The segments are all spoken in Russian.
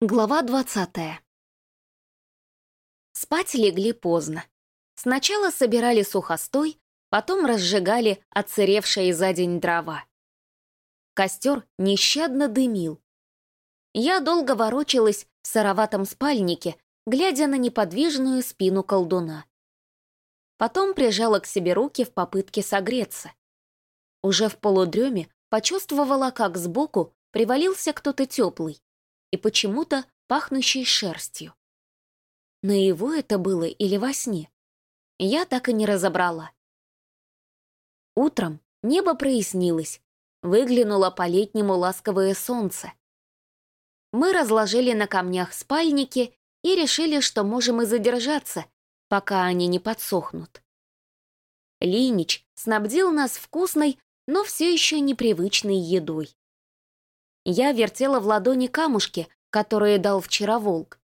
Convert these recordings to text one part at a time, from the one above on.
Глава двадцатая. Спать легли поздно. Сначала собирали сухостой, потом разжигали отсыревшие за день дрова. Костер нещадно дымил. Я долго ворочалась в сыроватом спальнике, глядя на неподвижную спину колдуна. Потом прижала к себе руки в попытке согреться. Уже в полудреме почувствовала, как сбоку привалился кто-то теплый и почему-то пахнущий шерстью. На его это было или во сне? Я так и не разобрала. Утром небо прояснилось, выглянуло по-летнему ласковое солнце. Мы разложили на камнях спальники и решили, что можем и задержаться, пока они не подсохнут. Линич снабдил нас вкусной, но все еще непривычной едой. Я вертела в ладони камушки, которые дал вчера волк,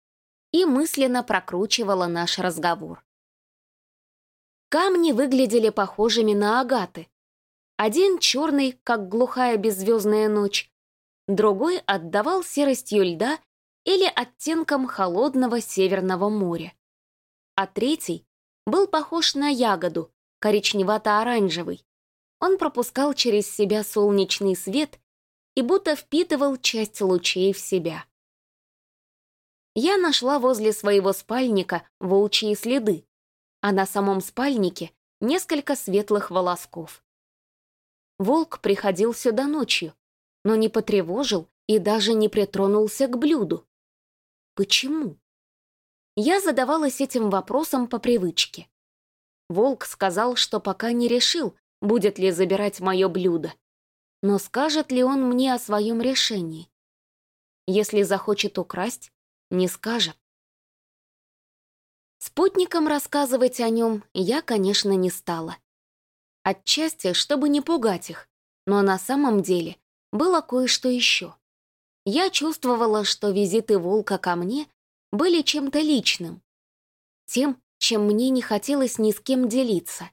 и мысленно прокручивала наш разговор. Камни выглядели похожими на агаты. Один черный, как глухая беззвездная ночь, другой отдавал серостью льда или оттенком холодного Северного моря. А третий был похож на ягоду, коричневато-оранжевый. Он пропускал через себя солнечный свет и будто впитывал часть лучей в себя. Я нашла возле своего спальника волчьи следы, а на самом спальнике несколько светлых волосков. Волк приходил сюда ночью, но не потревожил и даже не притронулся к блюду. Почему? Я задавалась этим вопросом по привычке. Волк сказал, что пока не решил, будет ли забирать мое блюдо. Но скажет ли он мне о своем решении? Если захочет украсть, не скажет. Спутникам рассказывать о нем я, конечно, не стала. Отчасти, чтобы не пугать их, но на самом деле было кое-что еще. Я чувствовала, что визиты волка ко мне были чем-то личным, тем, чем мне не хотелось ни с кем делиться.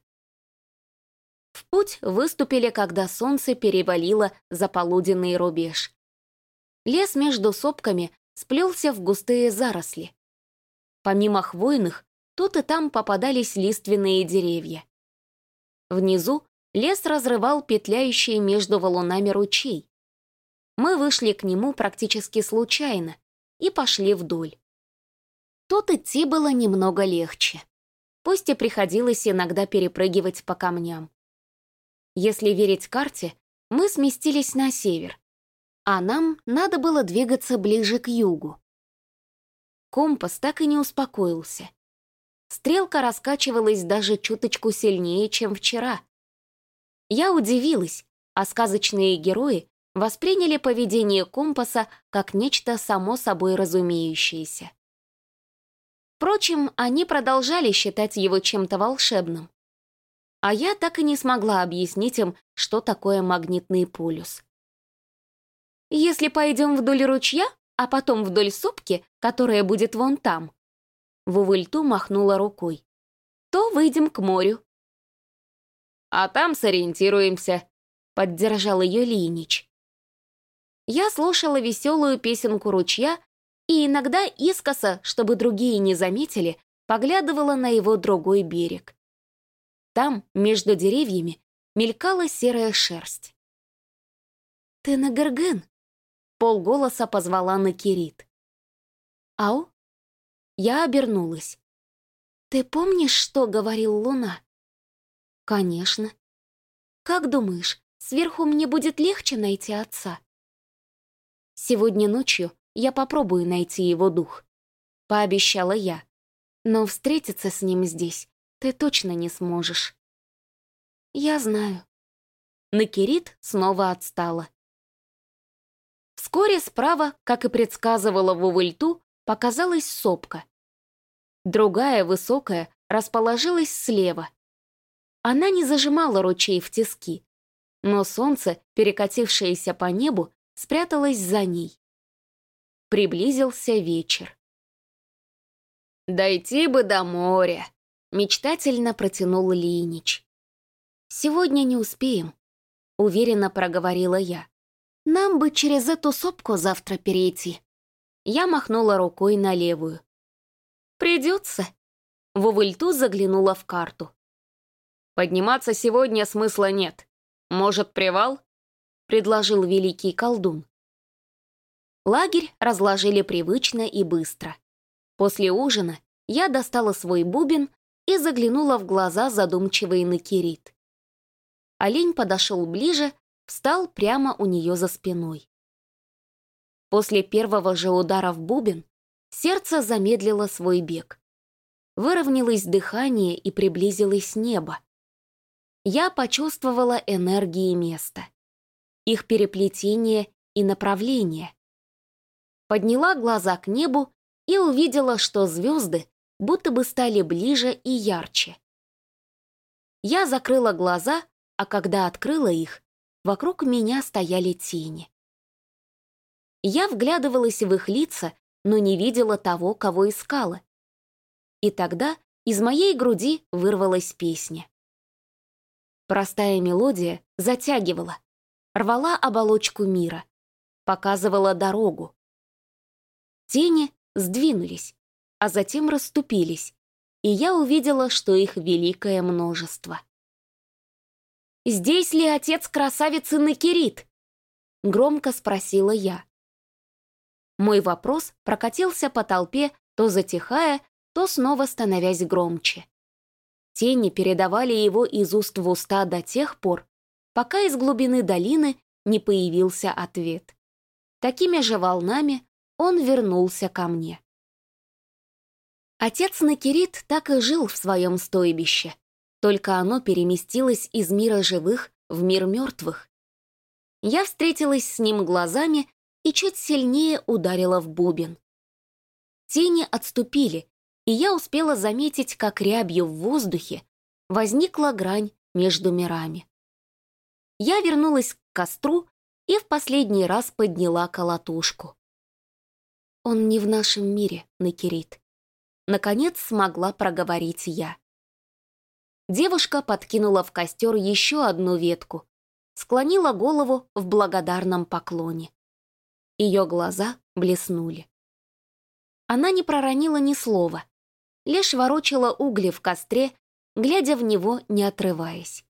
В путь выступили, когда солнце перевалило за полуденный рубеж. Лес между сопками сплелся в густые заросли. Помимо хвойных, тут и там попадались лиственные деревья. Внизу лес разрывал петляющие между валунами ручей. Мы вышли к нему практически случайно и пошли вдоль. Тут идти было немного легче. Пусть и приходилось иногда перепрыгивать по камням. Если верить карте, мы сместились на север, а нам надо было двигаться ближе к югу. Компас так и не успокоился. Стрелка раскачивалась даже чуточку сильнее, чем вчера. Я удивилась, а сказочные герои восприняли поведение компаса как нечто само собой разумеющееся. Впрочем, они продолжали считать его чем-то волшебным. А я так и не смогла объяснить им, что такое магнитный полюс. «Если пойдем вдоль ручья, а потом вдоль сопки, которая будет вон там», Вувыльту махнула рукой, «то выйдем к морю». «А там сориентируемся», — поддержал ее Линич. Я слушала веселую песенку ручья и иногда искоса, чтобы другие не заметили, поглядывала на его другой берег. Там, между деревьями, мелькала серая шерсть. «Ты на Герген?» — полголоса позвала на Кирит. «Ау?» Я обернулась. «Ты помнишь, что говорил Луна?» «Конечно». «Как думаешь, сверху мне будет легче найти отца?» «Сегодня ночью я попробую найти его дух», — пообещала я. «Но встретиться с ним здесь ты точно не сможешь. Я знаю. Накирит снова отстала. Вскоре справа, как и предсказывала Вувыльту, показалась сопка. Другая, высокая, расположилась слева. Она не зажимала ручей в тиски, но солнце, перекатившееся по небу, спряталось за ней. Приблизился вечер. «Дойти бы до моря», Мечтательно протянул Линич. «Сегодня не успеем», — уверенно проговорила я. «Нам бы через эту сопку завтра перейти». Я махнула рукой на левую. «Придется». Вовыльту заглянула в карту. «Подниматься сегодня смысла нет. Может, привал?» — предложил великий колдун. Лагерь разложили привычно и быстро. После ужина я достала свой бубен и заглянула в глаза задумчивый Накирит. Олень подошел ближе, встал прямо у нее за спиной. После первого же удара в бубен сердце замедлило свой бег. Выровнялось дыхание и приблизилось небо. Я почувствовала энергии места, их переплетение и направление. Подняла глаза к небу и увидела, что звезды будто бы стали ближе и ярче. Я закрыла глаза, а когда открыла их, вокруг меня стояли тени. Я вглядывалась в их лица, но не видела того, кого искала. И тогда из моей груди вырвалась песня. Простая мелодия затягивала, рвала оболочку мира, показывала дорогу. Тени сдвинулись, а затем расступились, и я увидела, что их великое множество. «Здесь ли отец красавицы Накирит?» — громко спросила я. Мой вопрос прокатился по толпе, то затихая, то снова становясь громче. Тени передавали его из уст в уста до тех пор, пока из глубины долины не появился ответ. Такими же волнами он вернулся ко мне. Отец Накирит так и жил в своем стойбище, только оно переместилось из мира живых в мир мертвых. Я встретилась с ним глазами и чуть сильнее ударила в бубен. Тени отступили, и я успела заметить, как рябью в воздухе возникла грань между мирами. Я вернулась к костру и в последний раз подняла колотушку. Он не в нашем мире, Накирит. Наконец смогла проговорить я. Девушка подкинула в костер еще одну ветку, склонила голову в благодарном поклоне. Ее глаза блеснули. Она не проронила ни слова, лишь ворочала угли в костре, глядя в него, не отрываясь.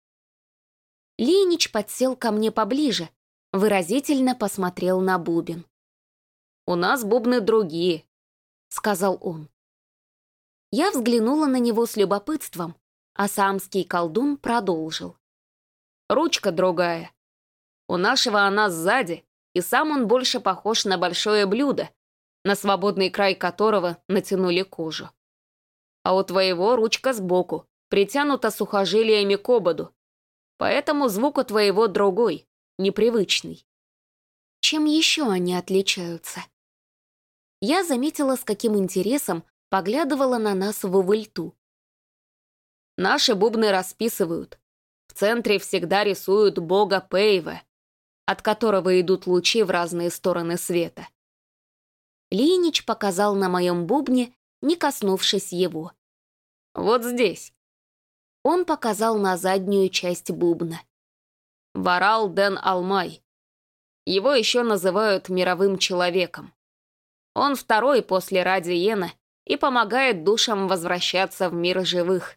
Линич подсел ко мне поближе, выразительно посмотрел на бубен. «У нас бубны другие», — сказал он. Я взглянула на него с любопытством, а самский колдун продолжил. «Ручка другая. У нашего она сзади, и сам он больше похож на большое блюдо, на свободный край которого натянули кожу. А у твоего ручка сбоку, притянута сухожилиями к ободу, поэтому звук у твоего другой, непривычный. Чем еще они отличаются? Я заметила, с каким интересом поглядывала на нас в увыльту. Наши бубны расписывают. В центре всегда рисуют бога Пейве, от которого идут лучи в разные стороны света. Линич показал на моем бубне, не коснувшись его. «Вот здесь». Он показал на заднюю часть бубна. Варал Ден Алмай. Его еще называют мировым человеком. Он второй после Радиена и помогает душам возвращаться в мир живых.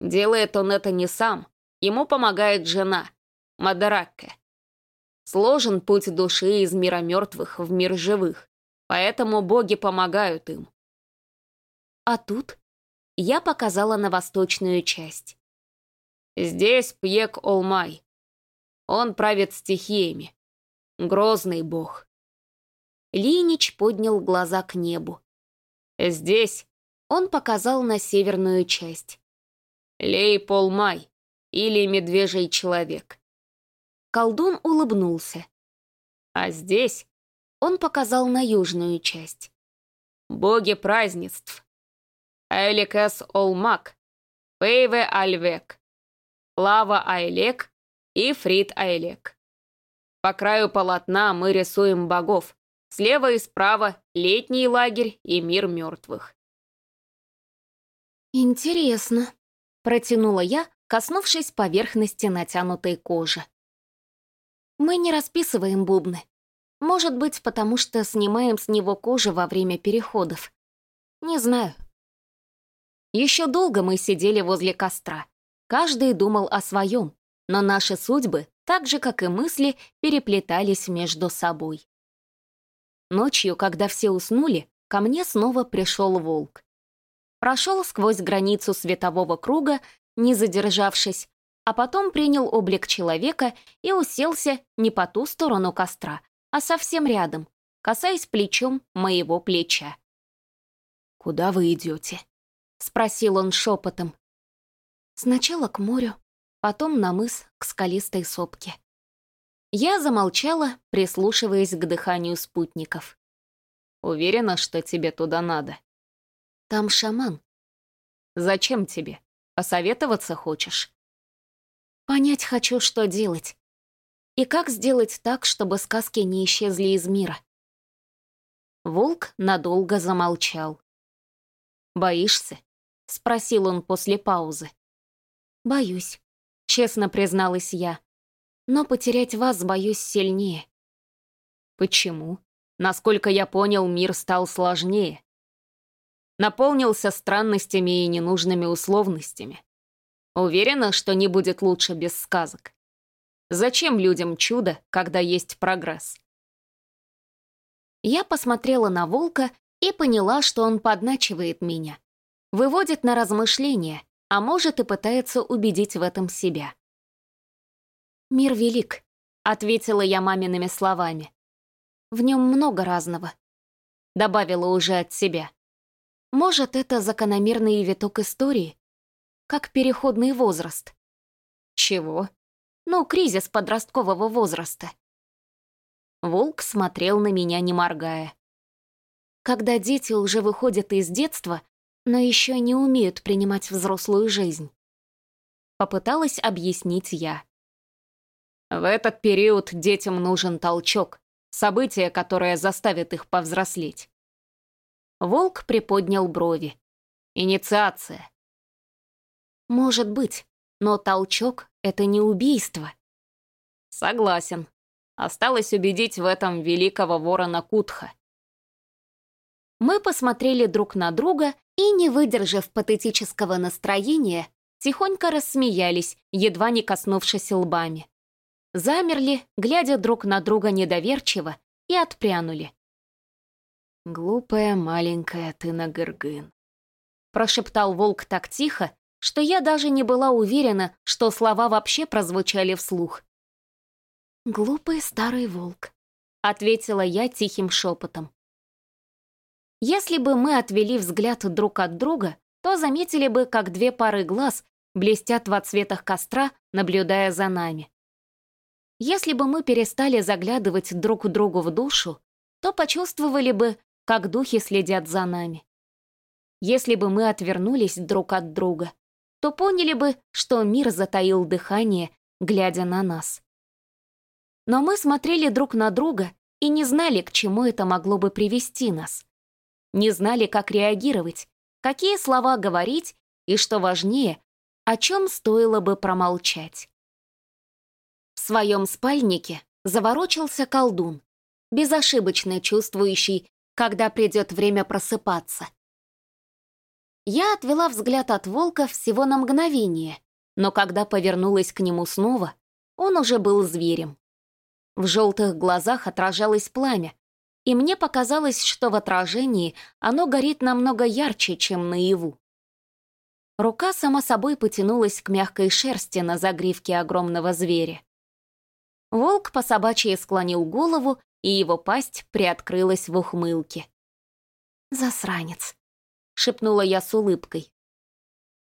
Делает он это не сам, ему помогает жена, Мадаракке. Сложен путь души из мира мертвых в мир живых, поэтому боги помогают им. А тут я показала на восточную часть. Здесь Пьек Олмай. Он правит стихиями. Грозный бог. Линич поднял глаза к небу. «Здесь», — он показал на северную часть. «Лей Полмай, или Медвежий человек». Колдун улыбнулся. «А здесь», — он показал на южную часть. «Боги празднеств. Эликес Олмак, Пейве Альвек, Лава Айлек и Фрид Айлек. По краю полотна мы рисуем богов, Слева и справа летний лагерь и мир мертвых. «Интересно», — протянула я, коснувшись поверхности натянутой кожи. «Мы не расписываем бубны. Может быть, потому что снимаем с него кожу во время переходов. Не знаю. Еще долго мы сидели возле костра. Каждый думал о своем, но наши судьбы, так же, как и мысли, переплетались между собой. Ночью, когда все уснули, ко мне снова пришел волк. Прошел сквозь границу светового круга, не задержавшись, а потом принял облик человека и уселся не по ту сторону костра, а совсем рядом, касаясь плечом моего плеча. «Куда вы идете?» — спросил он шепотом. Сначала к морю, потом на мыс, к скалистой сопке. Я замолчала, прислушиваясь к дыханию спутников. «Уверена, что тебе туда надо?» «Там шаман». «Зачем тебе? Посоветоваться хочешь?» «Понять хочу, что делать. И как сделать так, чтобы сказки не исчезли из мира?» Волк надолго замолчал. «Боишься?» — спросил он после паузы. «Боюсь», — честно призналась я. «Но потерять вас боюсь сильнее». «Почему? Насколько я понял, мир стал сложнее. Наполнился странностями и ненужными условностями. Уверена, что не будет лучше без сказок. Зачем людям чудо, когда есть прогресс?» Я посмотрела на волка и поняла, что он подначивает меня. Выводит на размышления, а может и пытается убедить в этом себя. «Мир велик», — ответила я мамиными словами. «В нем много разного», — добавила уже от себя. «Может, это закономерный виток истории, как переходный возраст». «Чего?» «Ну, кризис подросткового возраста». Волк смотрел на меня, не моргая когда дети уже выходят из детства, но еще не умеют принимать взрослую жизнь. Попыталась объяснить я. В этот период детям нужен толчок, событие, которое заставит их повзрослеть. Волк приподнял брови. Инициация. Может быть, но толчок — это не убийство. Согласен. Осталось убедить в этом великого ворона Кутха. Мы посмотрели друг на друга и, не выдержав патетического настроения, тихонько рассмеялись, едва не коснувшись лбами. Замерли, глядя друг на друга недоверчиво, и отпрянули. «Глупая маленькая ты на Гыргын», — прошептал волк так тихо, что я даже не была уверена, что слова вообще прозвучали вслух. «Глупый старый волк», — ответила я тихим шепотом. Если бы мы отвели взгляд друг от друга, то заметили бы, как две пары глаз блестят в отсветах костра, наблюдая за нами. Если бы мы перестали заглядывать друг другу в душу, то почувствовали бы, как духи следят за нами. Если бы мы отвернулись друг от друга, то поняли бы, что мир затаил дыхание, глядя на нас. Но мы смотрели друг на друга и не знали, к чему это могло бы привести нас не знали, как реагировать, какие слова говорить и, что важнее, о чем стоило бы промолчать. Своем спальнике заворочился колдун, безошибочно чувствующий, когда придет время просыпаться. Я отвела взгляд от волка всего на мгновение, но когда повернулась к нему снова, он уже был зверем. В желтых глазах отражалось пламя, и мне показалось, что в отражении оно горит намного ярче, чем наяву. Рука сама собой потянулась к мягкой шерсти на загривке огромного зверя. Волк по собачьи склонил голову, и его пасть приоткрылась в ухмылке. «Засранец», — шепнула я с улыбкой.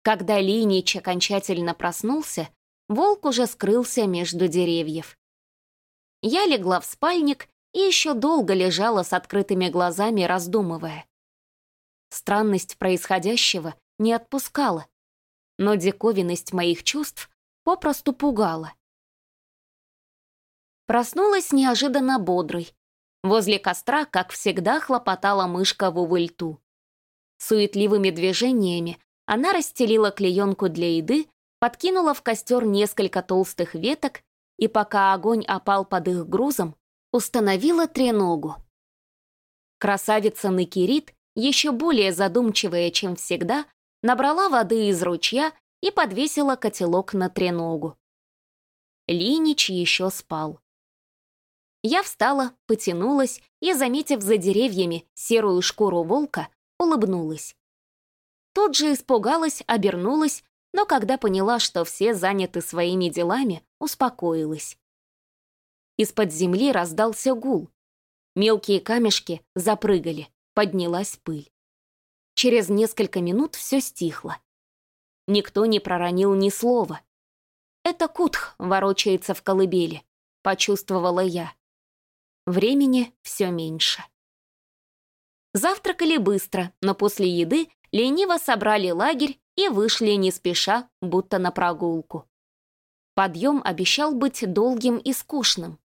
Когда Линич окончательно проснулся, волк уже скрылся между деревьев. Я легла в спальник и еще долго лежала с открытыми глазами, раздумывая. Странность происходящего не отпускала, но диковинность моих чувств попросту пугала. Проснулась неожиданно бодрой. Возле костра, как всегда, хлопотала мышка в увыльту. Суетливыми движениями она расстелила клеенку для еды, подкинула в костер несколько толстых веток, и пока огонь опал под их грузом, установила треногу. Красавица Накирит, еще более задумчивая, чем всегда, набрала воды из ручья и подвесила котелок на треногу. Линич еще спал. Я встала, потянулась и, заметив за деревьями серую шкуру волка, улыбнулась. Тут же испугалась, обернулась, но когда поняла, что все заняты своими делами, успокоилась. Из-под земли раздался гул. Мелкие камешки запрыгали, поднялась пыль. Через несколько минут все стихло. Никто не проронил ни слова. «Это Кутх ворочается в колыбели», — почувствовала я. Времени все меньше. Завтракали быстро, но после еды лениво собрали лагерь и вышли не спеша, будто на прогулку. Подъем обещал быть долгим и скучным.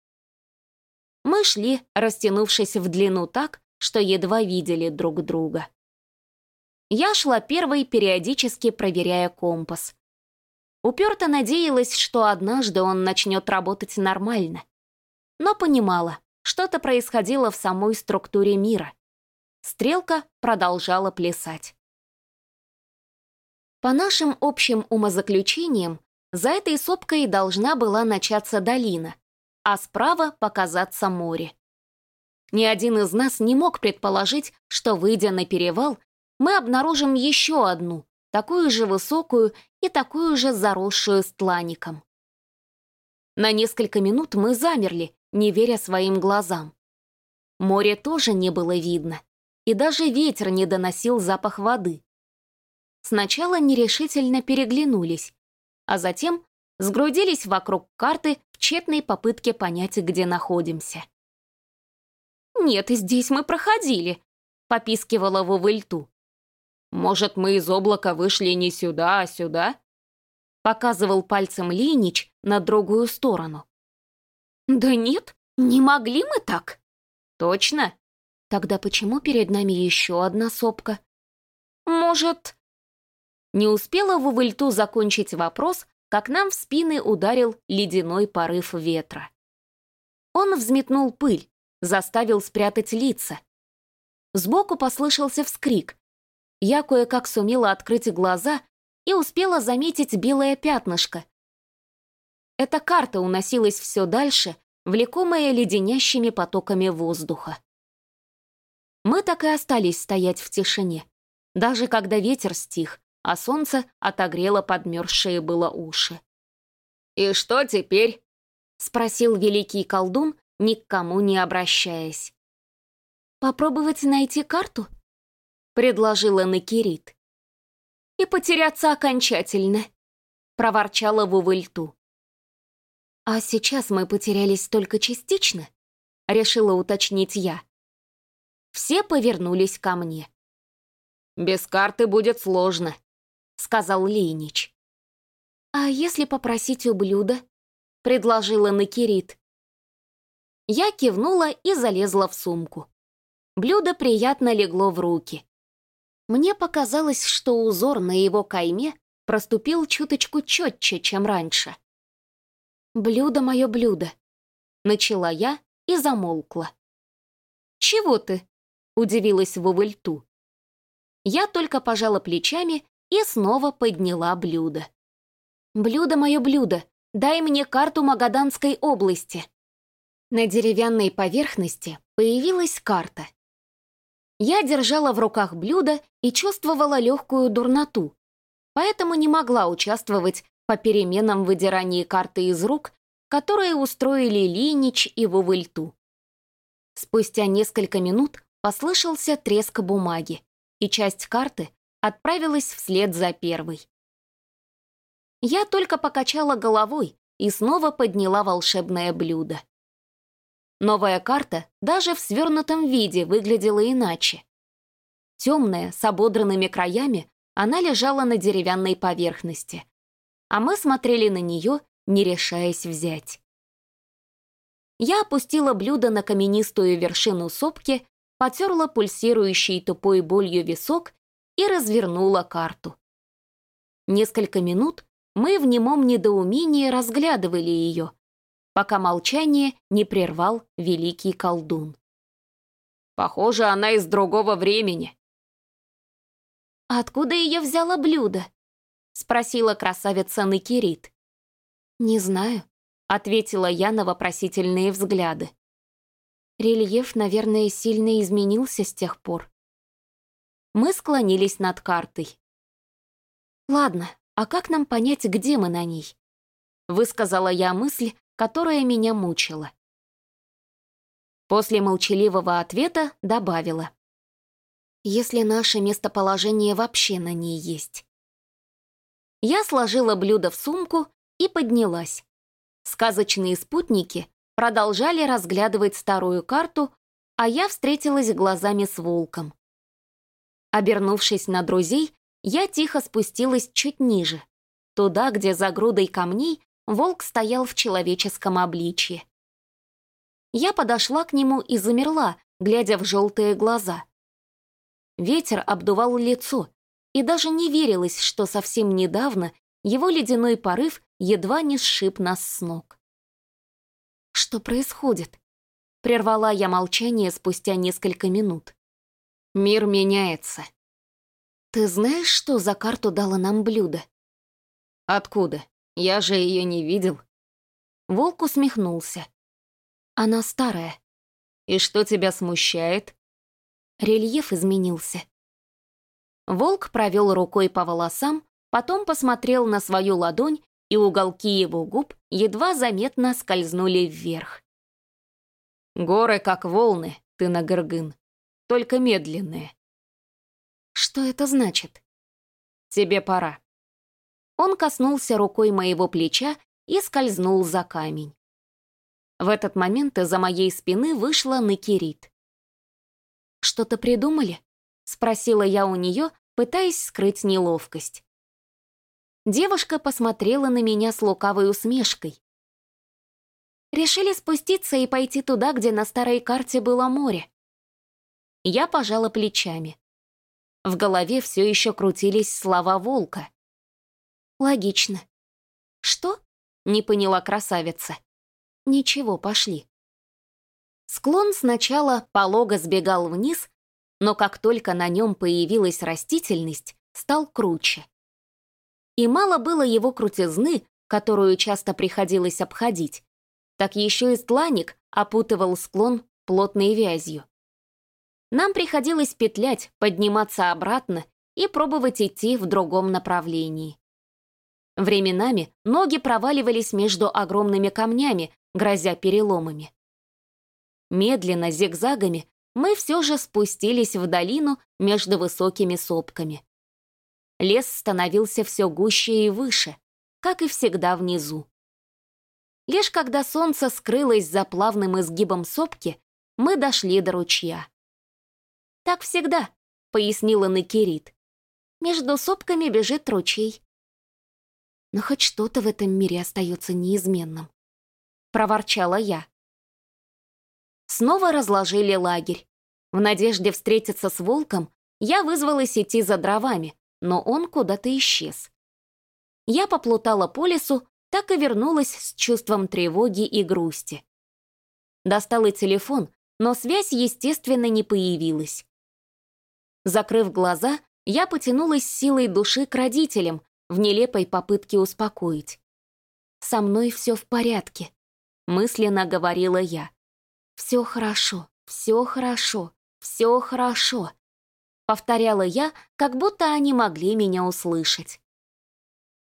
Мы шли, растянувшись в длину так, что едва видели друг друга. Я шла первой, периодически проверяя компас. Уперто надеялась, что однажды он начнет работать нормально. Но понимала, что-то происходило в самой структуре мира. Стрелка продолжала плясать. По нашим общим умозаключениям, за этой сопкой должна была начаться долина, а справа показаться море. Ни один из нас не мог предположить, что, выйдя на перевал, мы обнаружим еще одну, такую же высокую и такую же заросшую стлаником. На несколько минут мы замерли, не веря своим глазам. Море тоже не было видно, и даже ветер не доносил запах воды. Сначала нерешительно переглянулись, а затем сгрудились вокруг карты в тщетной попытке понять, где находимся. «Нет, здесь мы проходили», — попискивала Вовыльту. «Может, мы из облака вышли не сюда, а сюда?» Показывал пальцем Линич на другую сторону. «Да нет, не могли мы так». «Точно?» «Тогда почему перед нами еще одна сопка?» «Может...» Не успела Вувыльту закончить вопрос, как нам в спины ударил ледяной порыв ветра. Он взметнул пыль, заставил спрятать лица. Сбоку послышался вскрик. Я кое-как сумела открыть глаза и успела заметить белое пятнышко. Эта карта уносилась все дальше, влекомая леденящими потоками воздуха. Мы так и остались стоять в тишине, даже когда ветер стих, а солнце отогрело подмерзшие было уши. «И что теперь?» — спросил великий колдун, ни к кому не обращаясь. «Попробовать найти карту?» — предложила Накирит. «И потеряться окончательно», — проворчала Вувыльту. «А сейчас мы потерялись только частично?» — решила уточнить я. Все повернулись ко мне. «Без карты будет сложно», сказал Лейнич. «А если попросить у блюда?» — предложила Накирит. Я кивнула и залезла в сумку. Блюдо приятно легло в руки. Мне показалось, что узор на его кайме проступил чуточку четче, чем раньше. «Блюдо мое блюдо», — начала я и замолкла. «Чего ты?» — удивилась Вовыльту. Я только пожала плечами и снова подняла блюдо. «Блюдо мое блюдо, дай мне карту Магаданской области». На деревянной поверхности появилась карта. Я держала в руках блюдо и чувствовала легкую дурноту, поэтому не могла участвовать по переменам выдирании карты из рук, которые устроили Линич и Вувыльту. Спустя несколько минут послышался треск бумаги, и часть карты отправилась вслед за первой. Я только покачала головой и снова подняла волшебное блюдо. Новая карта даже в свернутом виде выглядела иначе. Темная, с ободранными краями, она лежала на деревянной поверхности, а мы смотрели на нее, не решаясь взять. Я опустила блюдо на каменистую вершину сопки, потерла пульсирующий тупой болью висок и развернула карту. Несколько минут мы в немом недоумении разглядывали ее, пока молчание не прервал великий колдун. «Похоже, она из другого времени». «Откуда ее взяла блюдо?» — спросила красавица Накирит. «Не знаю», — ответила я на вопросительные взгляды. Рельеф, наверное, сильно изменился с тех пор. Мы склонились над картой. «Ладно, а как нам понять, где мы на ней?» Высказала я мысль, которая меня мучила. После молчаливого ответа добавила. «Если наше местоположение вообще на ней есть». Я сложила блюдо в сумку и поднялась. Сказочные спутники продолжали разглядывать старую карту, а я встретилась глазами с волком. Обернувшись на друзей, я тихо спустилась чуть ниже, туда, где за грудой камней волк стоял в человеческом обличье. Я подошла к нему и замерла, глядя в желтые глаза. Ветер обдувал лицо, и даже не верилось, что совсем недавно его ледяной порыв едва не сшиб нас с ног. «Что происходит?» Прервала я молчание спустя несколько минут. «Мир меняется». «Ты знаешь, что за карту дала нам блюдо?» «Откуда? Я же ее не видел». Волк усмехнулся. «Она старая». «И что тебя смущает?» Рельеф изменился. Волк провел рукой по волосам, потом посмотрел на свою ладонь и уголки его губ едва заметно скользнули вверх. «Горы, как волны, ты на Гыргын, только медленные». «Что это значит?» «Тебе пора». Он коснулся рукой моего плеча и скользнул за камень. В этот момент из-за моей спины вышла Накирит. «Что-то придумали?» — спросила я у нее, пытаясь скрыть неловкость. Девушка посмотрела на меня с лукавой усмешкой. Решили спуститься и пойти туда, где на старой карте было море. Я пожала плечами. В голове все еще крутились слова волка. Логично. Что? Не поняла красавица. Ничего, пошли. Склон сначала полого сбегал вниз, но как только на нем появилась растительность, стал круче. И мало было его крутизны, которую часто приходилось обходить, так еще и стланник опутывал склон плотной вязью. Нам приходилось петлять, подниматься обратно и пробовать идти в другом направлении. Временами ноги проваливались между огромными камнями, грозя переломами. Медленно, зигзагами, мы все же спустились в долину между высокими сопками. Лес становился все гуще и выше, как и всегда внизу. Лишь когда солнце скрылось за плавным изгибом сопки, мы дошли до ручья. «Так всегда», — пояснила Накирит. «Между сопками бежит ручей». «Но хоть что-то в этом мире остается неизменным», — проворчала я. Снова разложили лагерь. В надежде встретиться с волком я вызвалась идти за дровами, но он куда-то исчез. Я поплутала по лесу, так и вернулась с чувством тревоги и грусти. Достала телефон, но связь, естественно, не появилась. Закрыв глаза, я потянулась силой души к родителям в нелепой попытке успокоить. «Со мной все в порядке», — мысленно говорила я. «Все хорошо, все хорошо, все хорошо» повторяла я, как будто они могли меня услышать.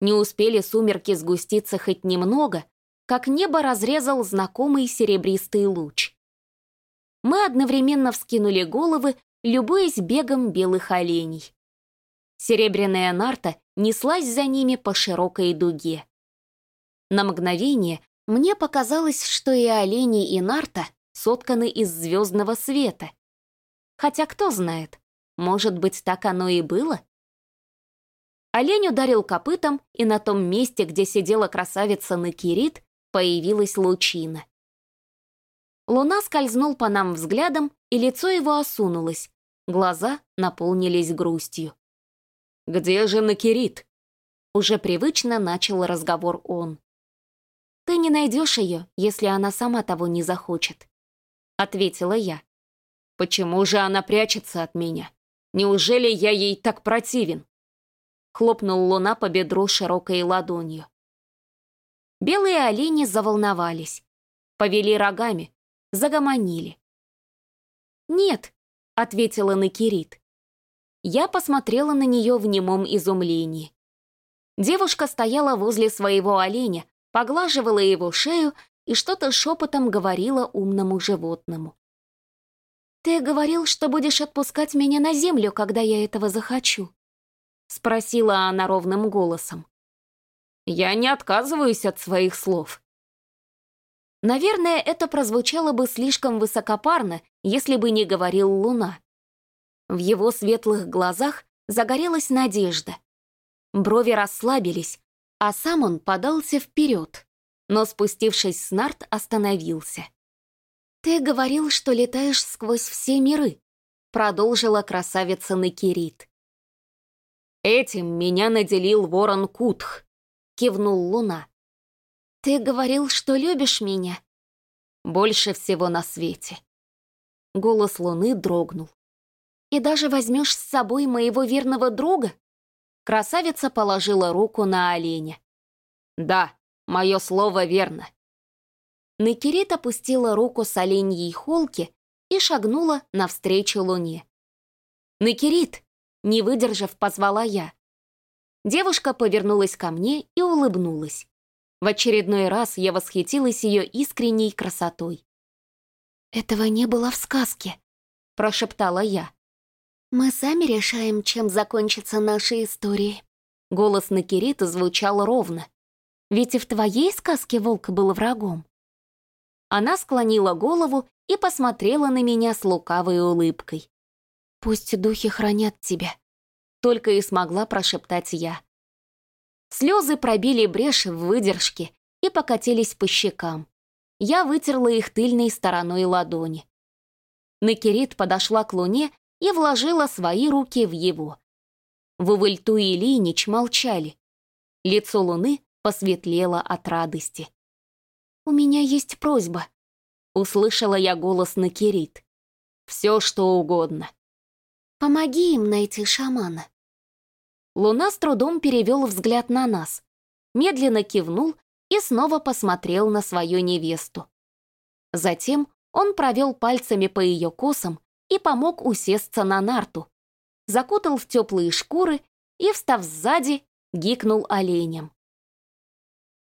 Не успели сумерки сгуститься хоть немного, как небо разрезал знакомый серебристый луч. Мы одновременно вскинули головы, любуясь бегом белых оленей. Серебряная нарта неслась за ними по широкой дуге. На мгновение мне показалось, что и олени, и нарта сотканы из звездного света. Хотя кто знает, может быть, так оно и было? Олень ударил копытом, и на том месте, где сидела красавица Накирит, появилась лучина. Луна скользнул по нам взглядом, и лицо его осунулось, глаза наполнились грустью. «Где же Накирит?» Уже привычно начал разговор он. ты не найдешь ее, если она сама того не захочет», — ответила я. «Почему же она прячется от меня? Неужели я ей так противен?» Хлопнул луна по бедру широкой ладонью. Белые олени заволновались, повели рогами, загомонили. «Нет», — ответила Накирит. Я посмотрела на нее в немом изумлении. Девушка стояла возле своего оленя, поглаживала его шею и что-то шепотом говорила умному животному. «Ты говорил, что будешь отпускать меня на землю, когда я этого захочу?» — спросила она ровным голосом. «Я не отказываюсь от своих слов». Наверное, это прозвучало бы слишком высокопарно, если бы не говорил Луна. В его светлых глазах загорелась надежда. Брови расслабились, а сам он подался вперед, но, спустившись с нарт, остановился. «Ты говорил, что летаешь сквозь все миры», — продолжила красавица Накирит. «Этим меня наделил ворон Кутх», — кивнул Луна. «Ты говорил, что любишь меня?» «Больше всего на свете». Голос Луны дрогнул. И даже возьмешь с собой моего верного друга?» Красавица положила руку на оленя. «Да, мое слово верно». Накирит опустила руку с оленьей холки и шагнула навстречу луне. «Накирит!» — не выдержав, позвала я. Девушка повернулась ко мне и улыбнулась. В очередной раз я восхитилась ее искренней красотой. «Этого не было в сказке», — прошептала я. «Мы сами решаем, чем закончатся наши истории». Голос Накирита звучал ровно. «Ведь и в твоей сказке волк был врагом». Она склонила голову и посмотрела на меня с лукавой улыбкой. «Пусть духи хранят тебя», — только и смогла прошептать я. Слезы пробили брешь в выдержке и покатились по щекам. Я вытерла их тыльной стороной ладони. Накирит подошла к луне и вложила свои руки в его. Вувальту и Ильинич молчали. Лицо луны посветлело от радости. «У меня есть просьба», — услышала я голос Накирит. «Все, что угодно». «Помоги им найти шамана». Луна с трудом перевел взгляд на нас, медленно кивнул и снова посмотрел на свою невесту. Затем он провел пальцами по ее косам и помог усесться на нарту. Закутал в теплые шкуры и, встав сзади, гикнул оленям.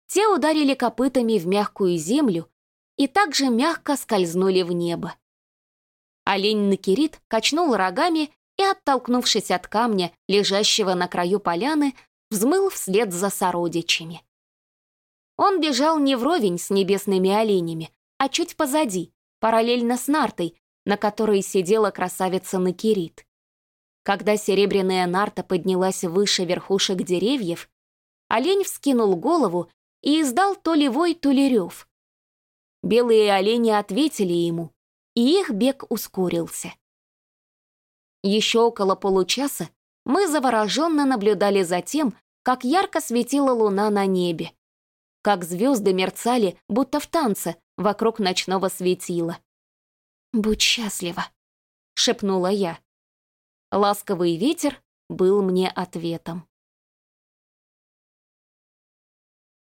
Те ударили копытами в мягкую землю и также мягко скользнули в небо. Олень Накирит качнул рогами и, оттолкнувшись от камня, лежащего на краю поляны, взмыл вслед за сородичами. Он бежал не вровень с небесными оленями, а чуть позади, параллельно с нартой, на которой сидела красавица Накирит. Когда серебряная нарта поднялась выше верхушек деревьев, олень вскинул голову и издал то ли вой, то ли рев. Белые олени ответили ему, и их бег ускорился. Еще около получаса мы завороженно наблюдали за тем, как ярко светила луна на небе, как звезды мерцали, будто в танце, вокруг ночного светила. «Будь счастлива», — шепнула я. Ласковый ветер был мне ответом.